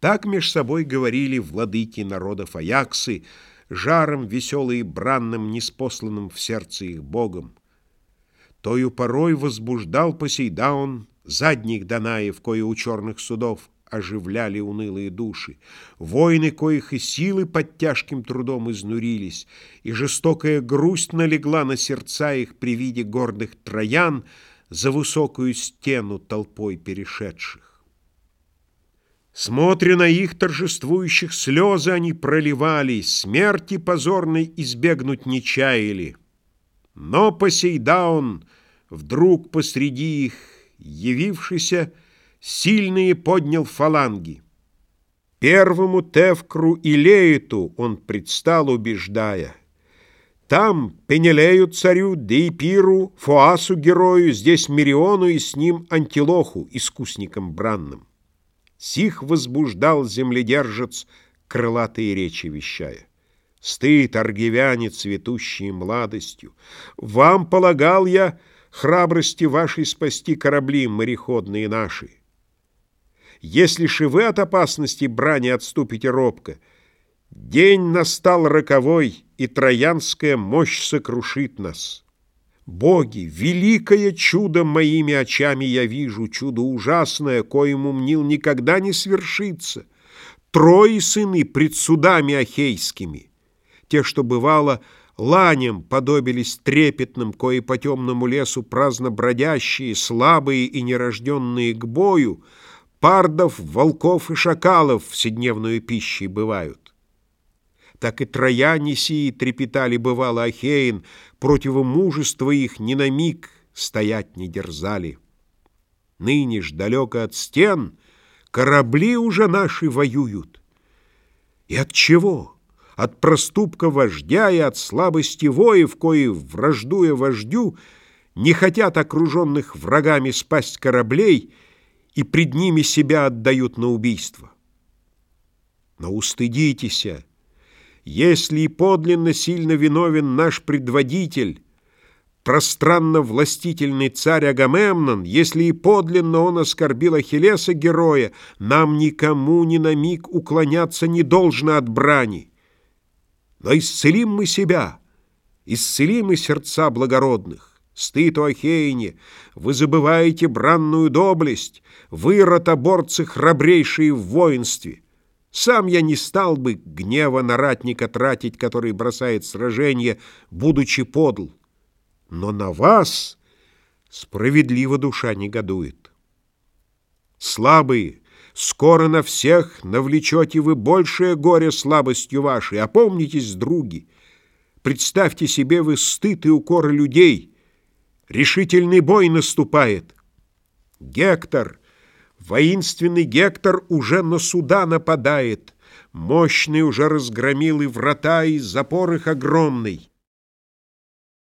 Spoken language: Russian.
Так меж собой говорили владыки народов Аяксы, жаром веселые бранным, неспосланным в сердце их богом. Тою порой возбуждал Посейдаон задних Данаев, кое у черных судов оживляли унылые души, воины, коих и силы под тяжким трудом изнурились, и жестокая грусть налегла на сердца их при виде гордых троян за высокую стену толпой перешедших. Смотря на их торжествующих слезы, они проливали, смерти позорной избегнуть не чаяли. Но Посейдаун, вдруг посреди их явившийся, сильные поднял фаланги. Первому Тевкру и Леету он предстал, убеждая. Там Пенелею царю, Дейпиру, Фоасу герою, здесь Мириону и с ним Антилоху, искусником бранным. Сих возбуждал земледержец, крылатые речи вещая. Стыд, аргивяне, цветущие младостью, Вам полагал я храбрости вашей спасти корабли мореходные наши. Если же вы от опасности брани отступите робко, День настал роковой, и троянская мощь сокрушит нас. Боги, великое чудо моими очами я вижу, чудо ужасное, коему мнил никогда не свершится. Трое сыны пред судами ахейскими, те, что бывало, ланям подобились трепетным, кои по темному лесу праздно бродящие, слабые и нерожденные к бою, пардов, волков и шакалов вседневную пищей бывают так и трояне сии трепетали, бывало, Ахеин, против мужества их ни на миг стоять не дерзали. Ныне ж далеко от стен корабли уже наши воюют. И от чего? От проступка вождя и от слабости воев, кои, враждуя вождю, не хотят окруженных врагами спасть кораблей и пред ними себя отдают на убийство. Но устыдитесь, если и подлинно сильно виновен наш предводитель, пространно-властительный царь Агамемнон, если и подлинно он оскорбил Ахиллеса героя, нам никому ни на миг уклоняться не должно от брани. Но исцелим мы себя, исцелим и сердца благородных. Стыд у Ахейне, вы забываете бранную доблесть, вы, ротоборцы, храбрейшие в воинстве. Сам я не стал бы гнева на ратника тратить, который бросает сражение, будучи подл. Но на вас справедливо душа негодует. Слабые, скоро на всех навлечете вы большее горе слабостью вашей. Опомнитесь, други, представьте себе вы стыд и укоры людей. Решительный бой наступает. Гектор — Воинственный Гектор уже на суда нападает, Мощный уже разгромил и врата, и запор их огромный.